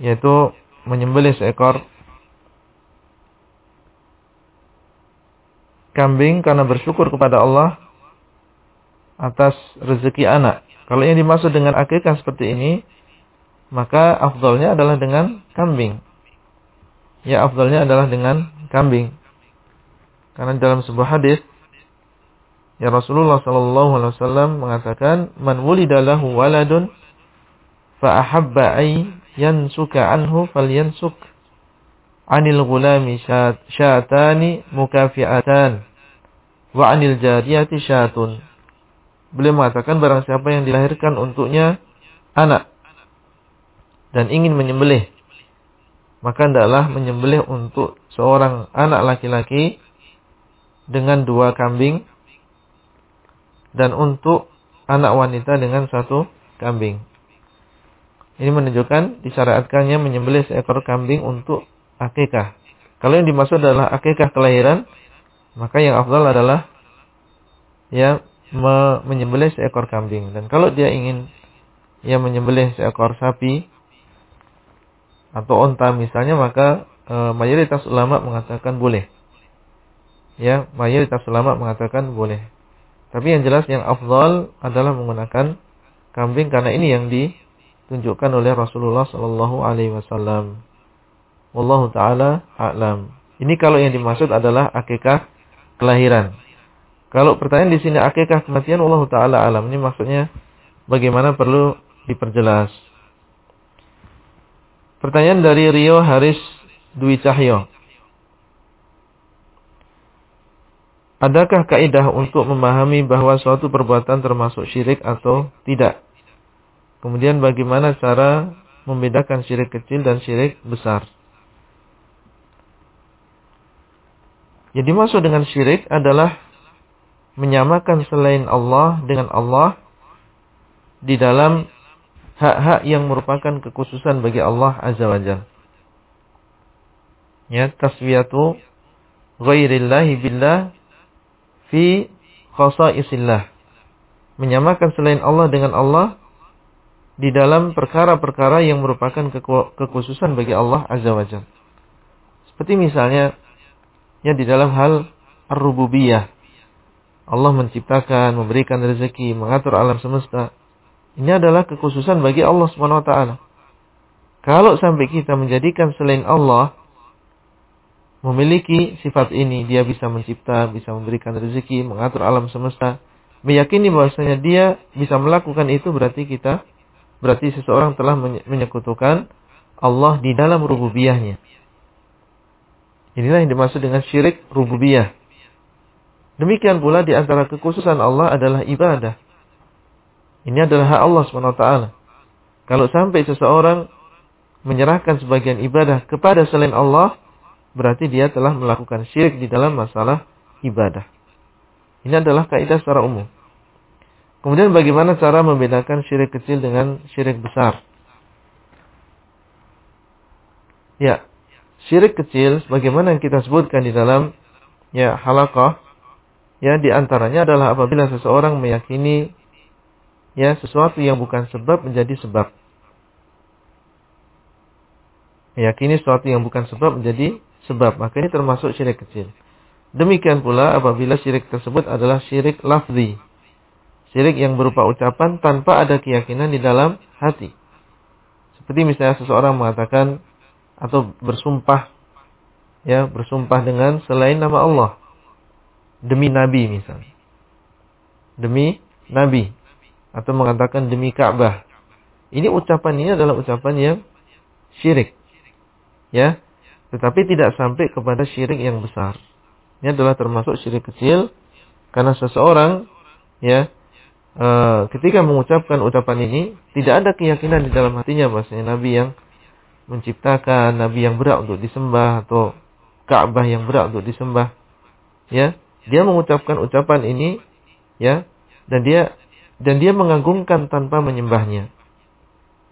Yaitu menyembelih seekor kambing karena bersyukur kepada Allah atas rezeki anak. Kalau yang dimaksud dengan akikah seperti ini, maka afdalnya adalah dengan kambing. Ya, afdalnya adalah dengan kambing. Karena dalam sebuah hadis ya Rasulullah sallallahu alaihi wasallam mengatakan, "Man wulida lahu waladun fa ahabba ay yansuka anhu falyansuk." Anil gulami syatani mukafi'atan wa anil jariyati syatun. Beliau mengatakan barang siapa yang dilahirkan untuknya anak dan ingin menyembelih maka hendaklah menyembelih untuk seorang anak laki-laki dengan dua kambing dan untuk anak wanita dengan satu kambing. Ini menunjukkan disyariatkannya menyembelih seekor kambing untuk akikah. Kalau yang dimaksud adalah akikah kelahiran, maka yang afdal adalah ya me menyembelih seekor kambing. Dan kalau dia ingin ya menyembelih seekor sapi atau onta misalnya, maka e, mayoritas ulama mengatakan boleh. Ya, mayoritas ulama mengatakan boleh. Tapi yang jelas yang afdal adalah menggunakan kambing karena ini yang ditunjukkan oleh Rasulullah Shallallahu Alaihi Wasallam. Wallahu taala a'lam. Ini kalau yang dimaksud adalah akikah kelahiran. Kalau pertanyaan di sini akikah kematian Allah taala alam. Ini maksudnya bagaimana perlu diperjelas. Pertanyaan dari Rio Haris Dwi Cahyo. Adakah kaidah untuk memahami bahwa suatu perbuatan termasuk syirik atau tidak? Kemudian bagaimana cara membedakan syirik kecil dan syirik besar? Yang dimaksud dengan syirik adalah menyamakan selain Allah dengan Allah di dalam hak-hak yang merupakan kekhususan bagi Allah Azza wa Jalla. Ya, taswiyatu ghairillahi billah fi khasaisillah. Menyamakan selain Allah dengan Allah di dalam perkara-perkara yang merupakan kekhususan bagi Allah Azza wa Jalla. Seperti misalnya ya di dalam hal ar-rububiyah. Allah menciptakan, memberikan rezeki, mengatur alam semesta. Ini adalah kekhususan bagi Allah taala. Kalau sampai kita menjadikan selain Allah memiliki sifat ini, dia bisa mencipta, bisa memberikan rezeki, mengatur alam semesta, meyakini bahwasanya dia bisa melakukan itu berarti kita berarti seseorang telah menyekutukan Allah di dalam rububiyahnya. Inilah yang dimaksud dengan syirik rububiyah. Demikian pula di antara kekhususan Allah adalah ibadah. Ini adalah hak Allah SWT. Kalau sampai seseorang menyerahkan sebagian ibadah kepada selain Allah, berarti dia telah melakukan syirik di dalam masalah ibadah. Ini adalah kaidah secara umum. Kemudian bagaimana cara membedakan syirik kecil dengan syirik besar? Ya, syirik kecil sebagaimana yang kita sebutkan di dalam ya halaqah ya di antaranya adalah apabila seseorang meyakini ya sesuatu yang bukan sebab menjadi sebab. Meyakini sesuatu yang bukan sebab menjadi sebab, maka ini termasuk syirik kecil. Demikian pula apabila syirik tersebut adalah syirik lafzi. Syirik yang berupa ucapan tanpa ada keyakinan di dalam hati. Seperti misalnya seseorang mengatakan atau bersumpah ya, bersumpah dengan selain nama Allah. Demi nabi misalnya. Demi nabi atau mengatakan demi Ka'bah. Ini ucapan ini adalah ucapan yang syirik. Ya. Tetapi tidak sampai kepada syirik yang besar. Ini adalah termasuk syirik kecil karena seseorang ya e, ketika mengucapkan ucapan ini tidak ada keyakinan di dalam hatinya bahwasanya nabi yang menciptakan, nabi yang berat untuk disembah atau Ka'bah yang berat untuk disembah. Ya, dia mengucapkan ucapan ini ya dan dia dan dia mengagungkan tanpa menyembahnya.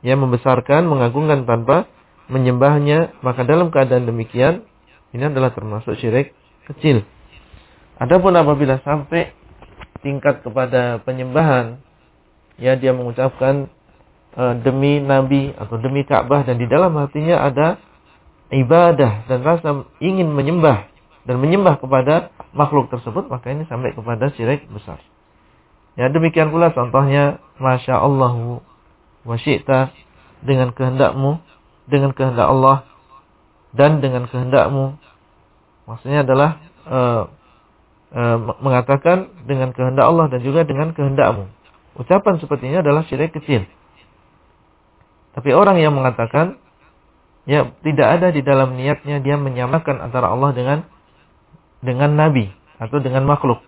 Ya membesarkan, mengagungkan tanpa menyembahnya, maka dalam keadaan demikian ini adalah termasuk syirik kecil. Adapun apabila sampai tingkat kepada penyembahan, ya dia mengucapkan e, demi Nabi atau demi Ka'bah dan di dalam hatinya ada ibadah dan rasa ingin menyembah dan menyembah kepada makhluk tersebut, maka ini sampai kepada syirik besar. Ya demikian pula contohnya Masya Allah wa syi'ta dengan kehendakmu, dengan kehendak Allah dan dengan kehendakmu Maksudnya adalah uh, uh, mengatakan dengan kehendak Allah dan juga dengan kehendakmu. Ucapan seperti ini adalah syirik kecil. Tapi orang yang mengatakan ya tidak ada di dalam niatnya dia menyamakan antara Allah dengan dengan nabi atau dengan makhluk.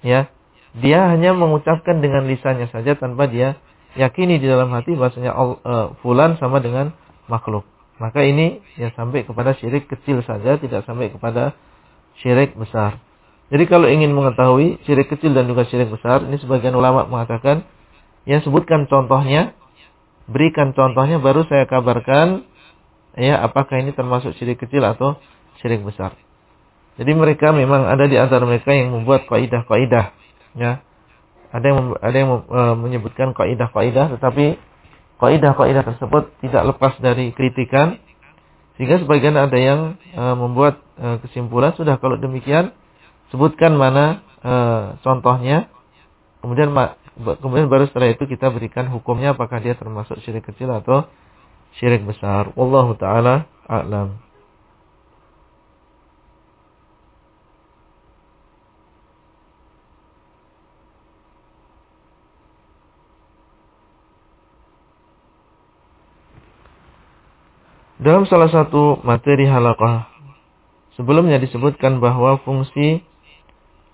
Ya. Dia hanya mengucapkan dengan lisannya saja tanpa dia yakini di dalam hati bahasanya uh, fulan sama dengan makhluk. Maka ini ya sampai kepada syirik kecil saja, tidak sampai kepada syirik besar. Jadi kalau ingin mengetahui syirik kecil dan juga syirik besar, ini sebagian ulama mengatakan, ya sebutkan contohnya, berikan contohnya, baru saya kabarkan, ya apakah ini termasuk syirik kecil atau syirik besar. Jadi mereka memang ada di antara mereka yang membuat kaidah-kaidah, ya. Ada yang ada yang uh, menyebutkan kaidah-kaidah, tetapi kaidah-kaidah tersebut tidak lepas dari kritikan sehingga sebagian ada yang e, membuat e, kesimpulan sudah kalau demikian sebutkan mana e, contohnya. Kemudian kemudian baru setelah itu kita berikan hukumnya apakah dia termasuk syirik kecil atau syirik besar. Wallahu taala a'lam Dalam salah satu materi halakah sebelumnya disebutkan bahwa fungsi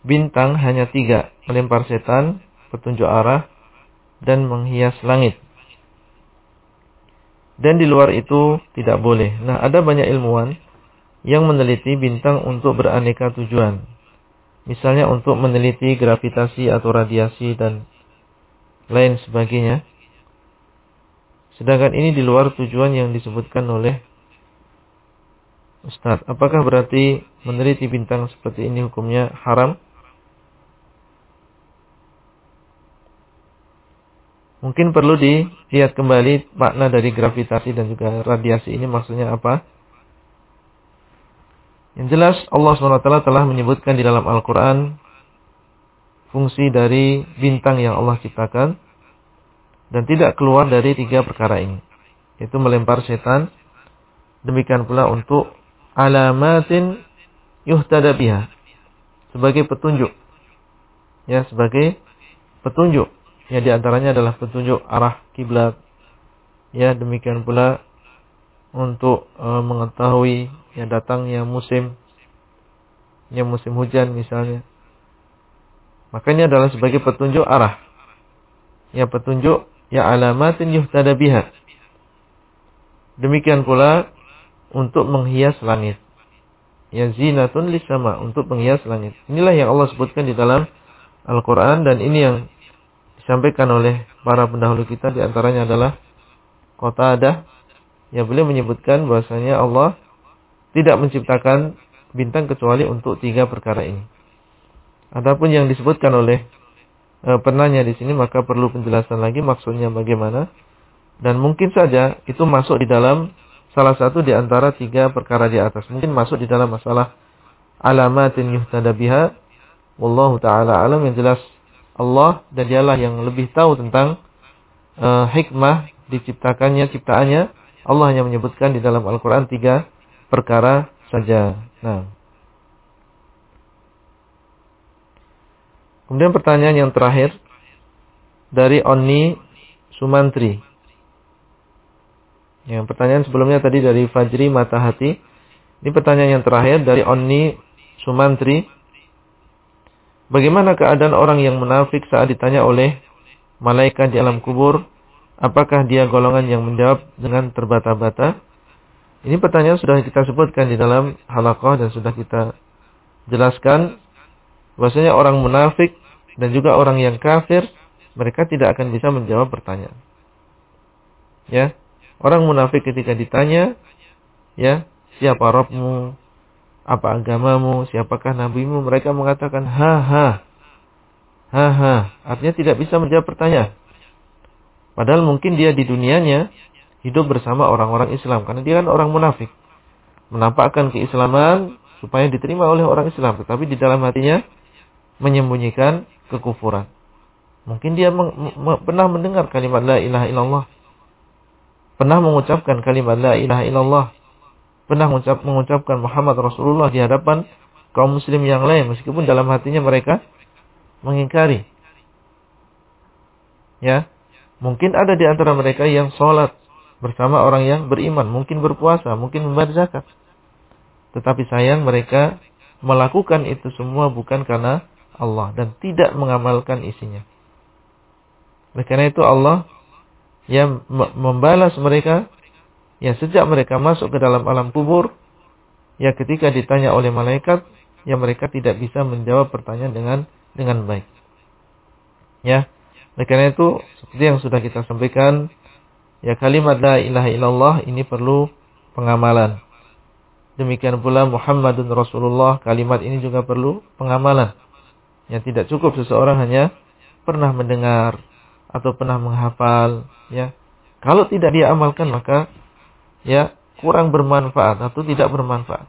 bintang hanya tiga, melempar setan, petunjuk arah, dan menghias langit. Dan di luar itu tidak boleh. Nah, ada banyak ilmuwan yang meneliti bintang untuk beraneka tujuan. Misalnya untuk meneliti gravitasi atau radiasi dan lain sebagainya. Sedangkan ini di luar tujuan yang disebutkan oleh Ustaz. Apakah berarti meneliti bintang seperti ini hukumnya haram? Mungkin perlu dilihat kembali makna dari gravitasi dan juga radiasi ini maksudnya apa. Yang jelas Allah SWT telah menyebutkan di dalam Al-Quran fungsi dari bintang yang Allah ciptakan dan tidak keluar dari tiga perkara ini. Yaitu melempar setan, demikian pula untuk alamatin yuhtada biha. Sebagai petunjuk. Ya, sebagai petunjuk. Ya, di antaranya adalah petunjuk arah kiblat. Ya, demikian pula untuk e, mengetahui ya datangnya musim ya musim hujan misalnya Maka ini adalah sebagai petunjuk arah. Ya petunjuk ya alamatin yuhtada biha. Demikian pula untuk menghias langit. Ya zinatun lisama untuk menghias langit. Inilah yang Allah sebutkan di dalam Al-Quran dan ini yang disampaikan oleh para pendahulu kita di antaranya adalah kota ada yang beliau menyebutkan bahwasanya Allah tidak menciptakan bintang kecuali untuk tiga perkara ini. Adapun yang disebutkan oleh e, penanya di sini maka perlu penjelasan lagi maksudnya bagaimana dan mungkin saja itu masuk di dalam salah satu di antara tiga perkara di atas. Mungkin masuk di dalam masalah alamatin yuhtada biha. Wallahu taala alam yang jelas Allah dan dialah yang lebih tahu tentang uh, hikmah diciptakannya ciptaannya. Allah hanya menyebutkan di dalam Al-Quran tiga perkara saja. Nah. Kemudian pertanyaan yang terakhir dari Oni Sumantri. Yang pertanyaan sebelumnya tadi dari Fajri Matahati. Ini pertanyaan yang terakhir dari Oni Sumantri. Bagaimana keadaan orang yang munafik saat ditanya oleh malaikat di alam kubur? Apakah dia golongan yang menjawab dengan terbata-bata? Ini pertanyaan sudah kita sebutkan di dalam halakoh dan sudah kita jelaskan. Bahwasanya orang munafik dan juga orang yang kafir, mereka tidak akan bisa menjawab pertanyaan. Ya, orang munafik ketika ditanya, ya, siapa Robmu, apa agamamu, siapakah nabimu, mereka mengatakan ha ha. Ha ha, artinya tidak bisa menjawab pertanyaan. Padahal mungkin dia di dunianya hidup bersama orang-orang Islam karena dia kan orang munafik. Menampakkan keislaman supaya diterima oleh orang Islam, tetapi di dalam hatinya menyembunyikan kekufuran. Mungkin dia pernah mendengar kalimat la ilaha illallah. Pernah mengucapkan kalimat la ilaha illallah pernah mengucap, mengucapkan Muhammad Rasulullah di hadapan kaum muslim yang lain meskipun dalam hatinya mereka mengingkari. Ya. Mungkin ada di antara mereka yang sholat bersama orang yang beriman, mungkin berpuasa, mungkin membayar zakat. Tetapi sayang mereka melakukan itu semua bukan karena Allah dan tidak mengamalkan isinya. Oleh karena itu Allah yang membalas mereka Ya sejak mereka masuk ke dalam alam kubur, ya ketika ditanya oleh malaikat, ya mereka tidak bisa menjawab pertanyaan dengan dengan baik. Ya, oleh karena itu seperti yang sudah kita sampaikan, ya kalimat la ilaha illallah ini perlu pengamalan. Demikian pula Muhammadun Rasulullah, kalimat ini juga perlu pengamalan. Yang tidak cukup seseorang hanya pernah mendengar atau pernah menghafal, ya. Kalau tidak dia amalkan maka ya kurang bermanfaat atau tidak bermanfaat.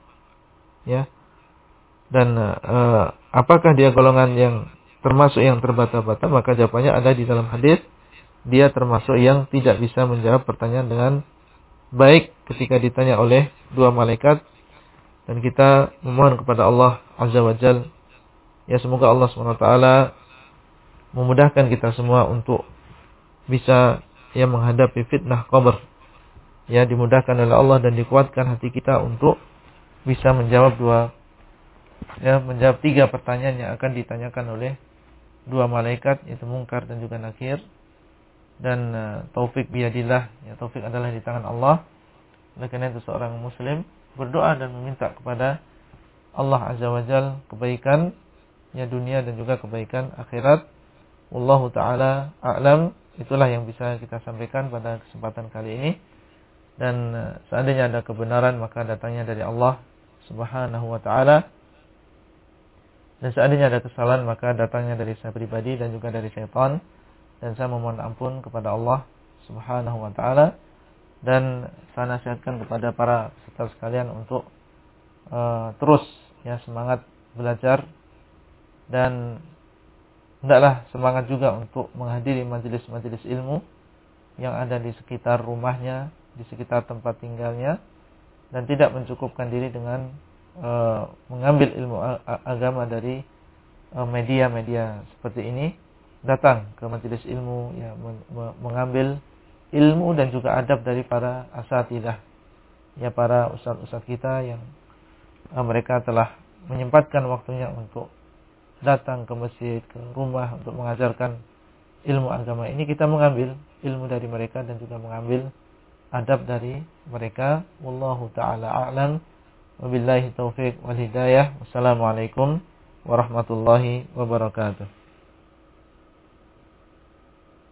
Ya. Dan uh, apakah dia golongan yang termasuk yang terbata-bata? Maka jawabannya ada di dalam hadis. Dia termasuk yang tidak bisa menjawab pertanyaan dengan baik ketika ditanya oleh dua malaikat. Dan kita memohon kepada Allah Azza wa Jal. Ya semoga Allah SWT memudahkan kita semua untuk bisa ya menghadapi fitnah qabr. Ya dimudahkan oleh Allah dan dikuatkan hati kita untuk bisa menjawab dua ya menjawab tiga pertanyaan yang akan ditanyakan oleh dua malaikat yaitu mungkar dan juga nakir. Dan uh, taufik biadillah ya taufik adalah di tangan Allah. Oleh karena itu seorang muslim berdoa dan meminta kepada Allah azza wajal kebaikan ya dunia dan juga kebaikan akhirat. Wallahu taala a'lam. Itulah yang bisa kita sampaikan pada kesempatan kali ini. Dan eh, seandainya ada kebenaran maka datangnya dari Allah Subhanahu wa taala. Dan seandainya ada kesalahan maka datangnya dari saya pribadi dan juga dari syaitan. Dan saya memohon ampun kepada Allah Subhanahu wa taala. Dan saya nasihatkan kepada para peserta sekalian untuk uh, terus ya semangat belajar dan hendaklah semangat juga untuk menghadiri majelis-majelis ilmu yang ada di sekitar rumahnya di sekitar tempat tinggalnya dan tidak mencukupkan diri dengan uh, mengambil ilmu agama dari eh, media-media seperti ini datang ke majelis ilmu ya mengambil ilmu dan juga adab dari para asatidah ya para ustaz-ustaz kita yang uh, mereka telah menyempatkan waktunya untuk datang ke masjid, ke rumah untuk mengajarkan ilmu agama ini kita mengambil ilmu dari mereka dan juga mengambil adab dari mereka. Wallahu taala a'lam. Wabillahi taufik wal hidayah. Wassalamualaikum warahmatullahi wabarakatuh.